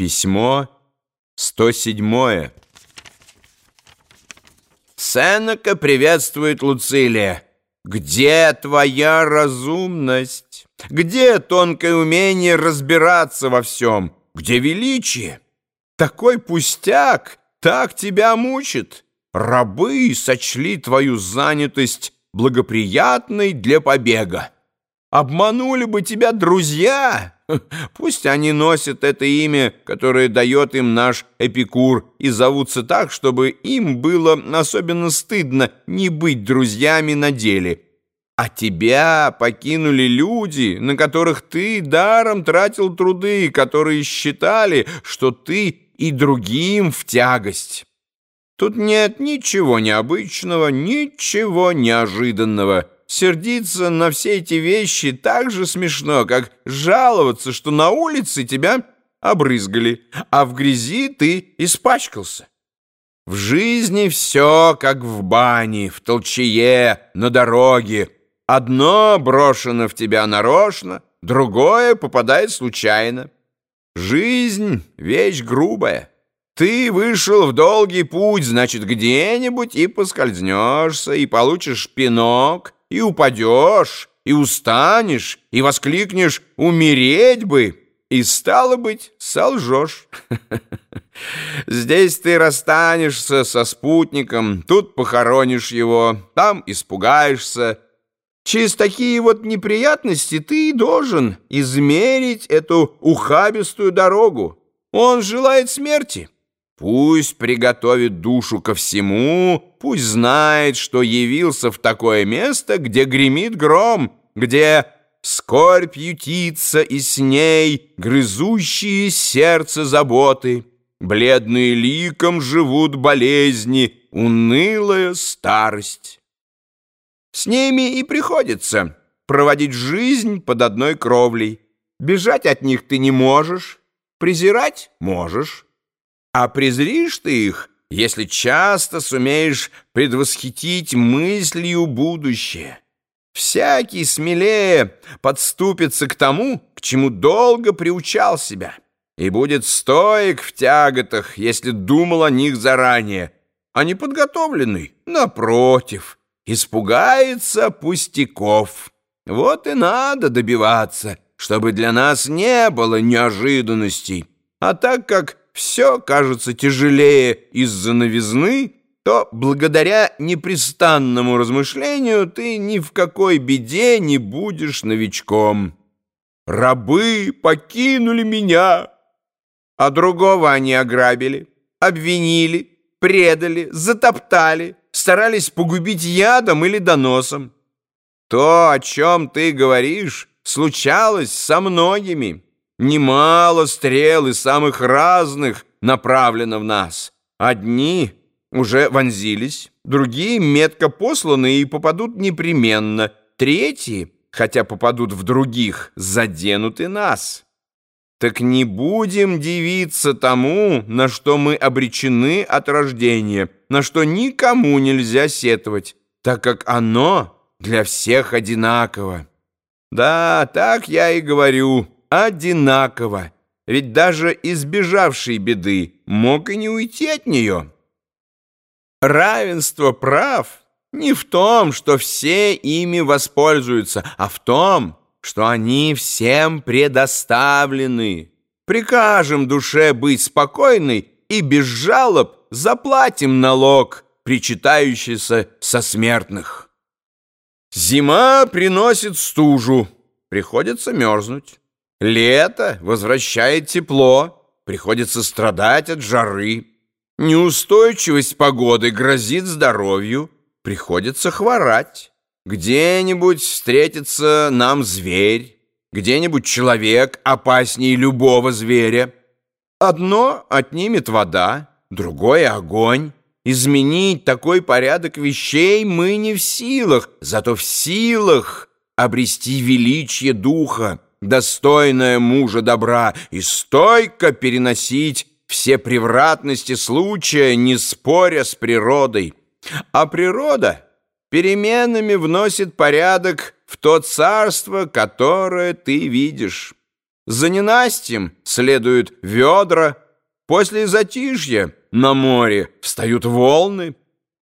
Письмо 107. Сенека приветствует Луцилия. Где твоя разумность? Где тонкое умение разбираться во всем? Где величие? Такой пустяк так тебя мучит. Рабы сочли твою занятость благоприятной для побега. Обманули бы тебя друзья, Пусть они носят это имя, которое дает им наш Эпикур, и зовутся так, чтобы им было особенно стыдно не быть друзьями на деле. А тебя покинули люди, на которых ты даром тратил труды, которые считали, что ты и другим в тягость. Тут нет ничего необычного, ничего неожиданного. Сердиться на все эти вещи так же смешно, как жаловаться, что на улице тебя обрызгали, а в грязи ты испачкался. В жизни все как в бане, в толчее, на дороге. Одно брошено в тебя нарочно, другое попадает случайно. Жизнь — вещь грубая. Ты вышел в долгий путь, значит, где-нибудь и поскользнешься, и получишь пинок — и упадешь, и устанешь, и воскликнешь «умереть бы!» И, стало быть, солжешь. Здесь ты расстанешься со спутником, тут похоронишь его, там испугаешься. Через такие вот неприятности ты и должен измерить эту ухабистую дорогу. Он желает смерти. Пусть приготовит душу ко всему, пусть знает, что явился в такое место, где гремит гром, где скорбь ютится и с ней грызущие сердце заботы. Бледные ликом живут болезни, унылая старость. С ними и приходится проводить жизнь под одной кровлей. Бежать от них ты не можешь, презирать можешь. А презришь ты их, если часто сумеешь предвосхитить мыслью будущее. Всякий смелее подступится к тому, к чему долго приучал себя, и будет стоек в тяготах, если думал о них заранее, а не подготовленный, напротив, испугается пустяков. Вот и надо добиваться, чтобы для нас не было неожиданностей, а так как все кажется тяжелее из-за новизны, то благодаря непрестанному размышлению ты ни в какой беде не будешь новичком. Рабы покинули меня, а другого они ограбили, обвинили, предали, затоптали, старались погубить ядом или доносом. То, о чем ты говоришь, случалось со многими. Немало стрел из самых разных направлено в нас. Одни уже вонзились, другие метко посланы и попадут непременно, третьи, хотя попадут в других, заденут и нас. Так не будем дивиться тому, на что мы обречены от рождения, на что никому нельзя сетовать, так как оно для всех одинаково. Да, так я и говорю» одинаково, ведь даже избежавший беды мог и не уйти от нее. Равенство прав не в том, что все ими воспользуются, а в том, что они всем предоставлены. Прикажем душе быть спокойной и без жалоб заплатим налог, причитающийся со смертных. Зима приносит стужу, приходится мерзнуть. Лето возвращает тепло, приходится страдать от жары. Неустойчивость погоды грозит здоровью, приходится хворать. Где-нибудь встретится нам зверь, где-нибудь человек опаснее любого зверя. Одно отнимет вода, другое — огонь. Изменить такой порядок вещей мы не в силах, зато в силах обрести величие духа, достойная мужа добра, и стойко переносить все превратности случая, не споря с природой. А природа переменами вносит порядок в то царство, которое ты видишь. За ненастьем следуют ведра, после затишья на море встают волны,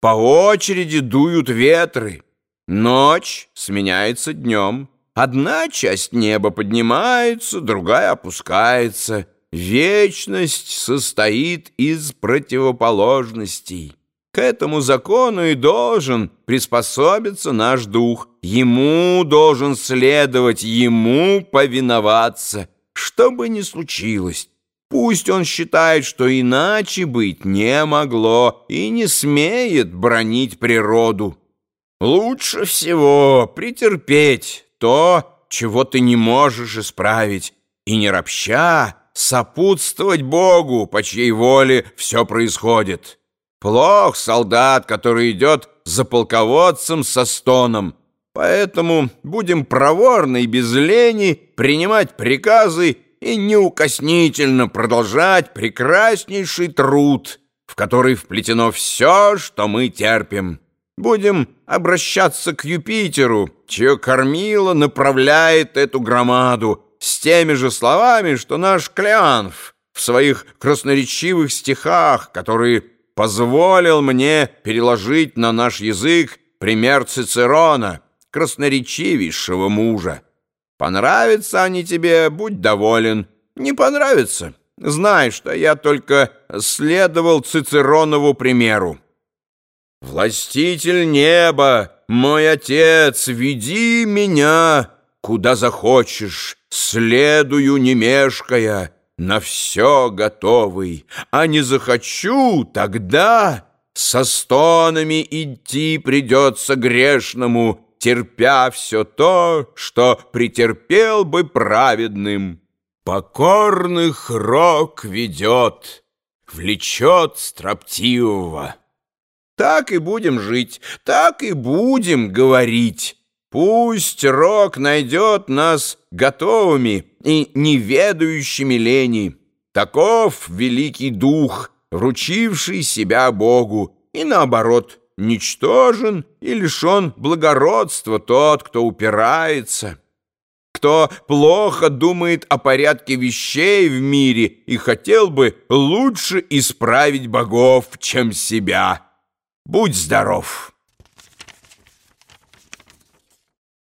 по очереди дуют ветры. Ночь сменяется днем. Одна часть неба поднимается, другая опускается. Вечность состоит из противоположностей. К этому закону и должен приспособиться наш дух. Ему должен следовать, ему повиноваться. Что бы ни случилось, пусть он считает, что иначе быть не могло и не смеет бронить природу. Лучше всего претерпеть то, чего ты не можешь исправить, и не ропща сопутствовать Богу, по чьей воле все происходит. Плох солдат, который идет за полководцем со стоном. Поэтому будем проворно и без лени принимать приказы и неукоснительно продолжать прекраснейший труд, в который вплетено все, что мы терпим. Будем обращаться к Юпитеру, чье кормило направляет эту громаду, с теми же словами, что наш Клеанф в своих красноречивых стихах, которые позволил мне переложить на наш язык пример Цицерона, красноречивейшего мужа. Понравятся они тебе, будь доволен. Не понравится, знай, что я только следовал Цицеронову примеру. «Властитель неба, мой отец, веди меня, куда захочешь, следую не мешкая» на все готовый, а не захочу, тогда со стонами идти придется грешному, терпя все то, что претерпел бы праведным. Покорных рок ведет, влечет строптивого. Так и будем жить, так и будем говорить. Пусть рок найдет нас готовыми и неведающими лени. Таков великий дух, вручивший себя Богу, и наоборот, ничтожен и лишен благородства тот, кто упирается, кто плохо думает о порядке вещей в мире и хотел бы лучше исправить богов, чем себя. Будь здоров!